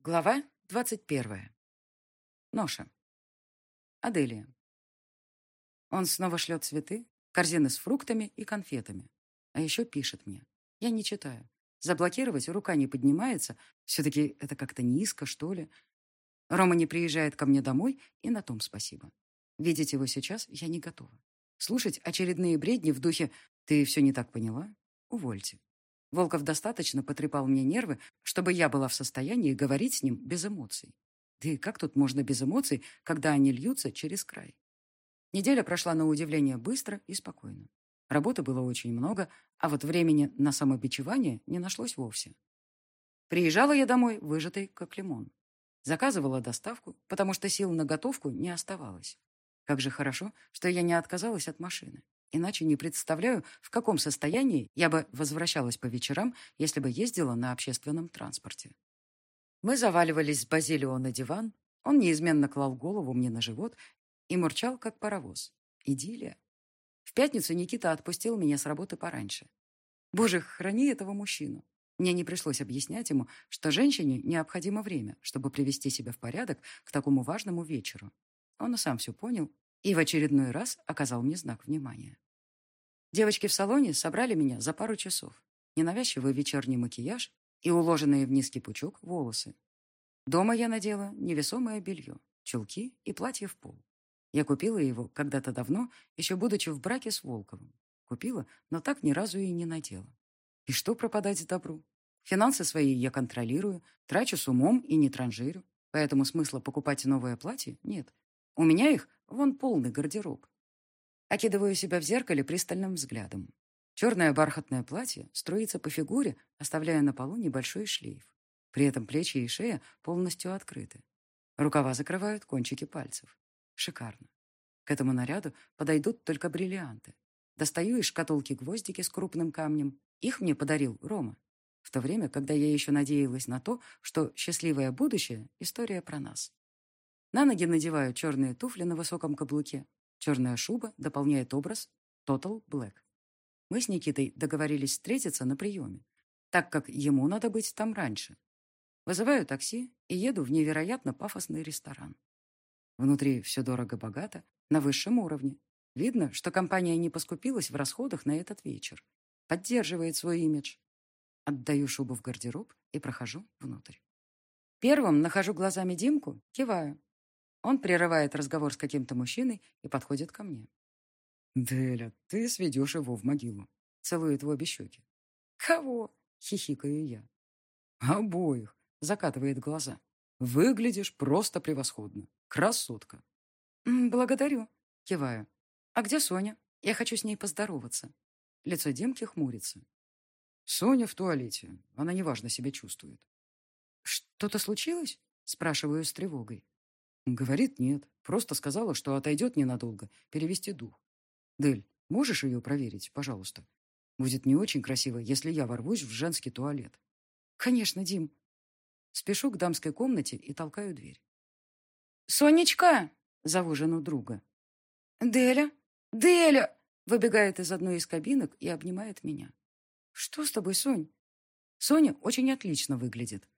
Глава двадцать первая. Ноша. Аделия. Он снова шлет цветы, корзины с фруктами и конфетами. А еще пишет мне. Я не читаю. Заблокировать рука не поднимается. Все-таки это как-то низко, что ли. Рома не приезжает ко мне домой, и на том спасибо. Видеть его сейчас я не готова. Слушать очередные бредни в духе «ты все не так поняла?» Увольте. Волков достаточно потрепал мне нервы, чтобы я была в состоянии говорить с ним без эмоций. Да и как тут можно без эмоций, когда они льются через край? Неделя прошла на удивление быстро и спокойно. Работы было очень много, а вот времени на самобичевание не нашлось вовсе. Приезжала я домой, выжатой, как лимон. Заказывала доставку, потому что сил на готовку не оставалось. Как же хорошо, что я не отказалась от машины. Иначе не представляю, в каком состоянии я бы возвращалась по вечерам, если бы ездила на общественном транспорте. Мы заваливались с Базилио на диван, он неизменно клал голову мне на живот и мурчал, как паровоз. Идиллия. В пятницу Никита отпустил меня с работы пораньше. Боже, храни этого мужчину. Мне не пришлось объяснять ему, что женщине необходимо время, чтобы привести себя в порядок к такому важному вечеру. Он и сам все понял и в очередной раз оказал мне знак внимания. Девочки в салоне собрали меня за пару часов. Ненавязчивый вечерний макияж и уложенные в низкий пучок волосы. Дома я надела невесомое белье, чулки и платье в пол. Я купила его когда-то давно, еще будучи в браке с Волковым. Купила, но так ни разу и не надела. И что пропадать добру? Финансы свои я контролирую, трачу с умом и не транжирю. Поэтому смысла покупать новое платье нет. У меня их вон полный гардероб. Окидываю себя в зеркале пристальным взглядом. Черное бархатное платье струится по фигуре, оставляя на полу небольшой шлейф. При этом плечи и шея полностью открыты. Рукава закрывают кончики пальцев. Шикарно. К этому наряду подойдут только бриллианты. Достаю из шкатулки гвоздики с крупным камнем. Их мне подарил Рома. В то время, когда я еще надеялась на то, что счастливое будущее – история про нас. На ноги надеваю черные туфли на высоком каблуке. Черная шуба дополняет образ Total Black. Мы с Никитой договорились встретиться на приеме, так как ему надо быть там раньше. Вызываю такси и еду в невероятно пафосный ресторан. Внутри все дорого-богато, на высшем уровне. Видно, что компания не поскупилась в расходах на этот вечер. Поддерживает свой имидж. Отдаю шубу в гардероб и прохожу внутрь. Первым нахожу глазами Димку, киваю. Он прерывает разговор с каким-то мужчиной и подходит ко мне. «Деля, ты сведешь его в могилу», — целует в обе щеки. «Кого?» — хихикаю я. «Обоих», — закатывает глаза. «Выглядишь просто превосходно. Красотка». «Благодарю», — киваю. «А где Соня? Я хочу с ней поздороваться». Лицо Демки хмурится. «Соня в туалете. Она неважно себя чувствует». «Что-то случилось?» — спрашиваю с тревогой. Говорит, нет. Просто сказала, что отойдет ненадолго, перевести дух. Дель, можешь ее проверить, пожалуйста? Будет не очень красиво, если я ворвусь в женский туалет. Конечно, Дим. Спешу к дамской комнате и толкаю дверь. «Сонечка!» — зову жену друга. «Деля! Деля!» — выбегает из одной из кабинок и обнимает меня. «Что с тобой, Сонь?» Соня очень отлично выглядит.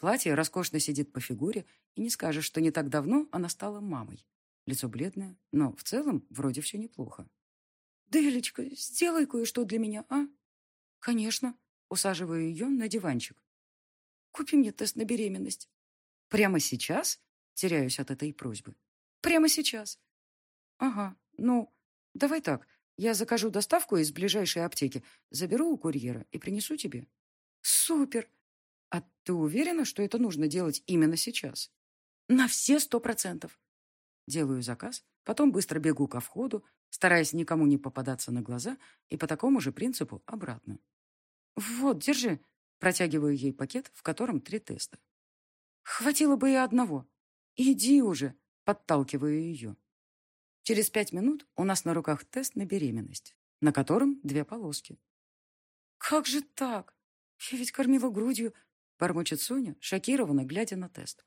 Платье роскошно сидит по фигуре, и не скажешь, что не так давно она стала мамой. Лицо бледное, но в целом вроде все неплохо. «Делечка, сделай кое-что для меня, а?» «Конечно». Усаживаю ее на диванчик. «Купи мне тест на беременность». «Прямо сейчас?» Теряюсь от этой просьбы. «Прямо сейчас». «Ага, ну, давай так. Я закажу доставку из ближайшей аптеки, заберу у курьера и принесу тебе». «Супер!» «А ты уверена, что это нужно делать именно сейчас?» «На все сто процентов». Делаю заказ, потом быстро бегу ко входу, стараясь никому не попадаться на глаза, и по такому же принципу обратно. «Вот, держи». Протягиваю ей пакет, в котором три теста. «Хватило бы и одного. Иди уже», — подталкиваю ее. Через пять минут у нас на руках тест на беременность, на котором две полоски. «Как же так? Я ведь кормила грудью, Бормочет Соня, шокированно глядя на тест.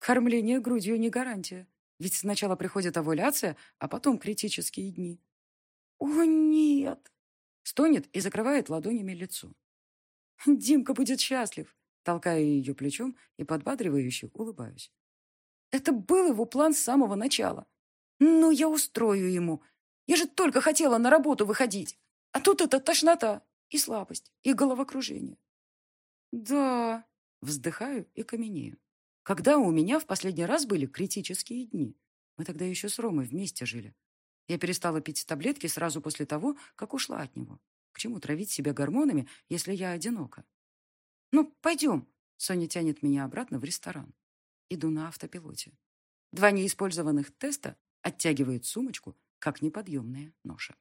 Кормление грудью не гарантия. Ведь сначала приходит овуляция, а потом критические дни. О, нет! Стонет и закрывает ладонями лицо. Димка будет счастлив. Толкаю ее плечом и подбадривающе улыбаюсь. Это был его план с самого начала. Ну, я устрою ему. Я же только хотела на работу выходить. А тут это тошнота и слабость, и головокружение. Да, вздыхаю и каменею. Когда у меня в последний раз были критические дни? Мы тогда еще с Ромой вместе жили. Я перестала пить таблетки сразу после того, как ушла от него. К чему травить себя гормонами, если я одинока? Ну, пойдем. Соня тянет меня обратно в ресторан. Иду на автопилоте. Два неиспользованных теста оттягивают сумочку, как неподъемная ноша.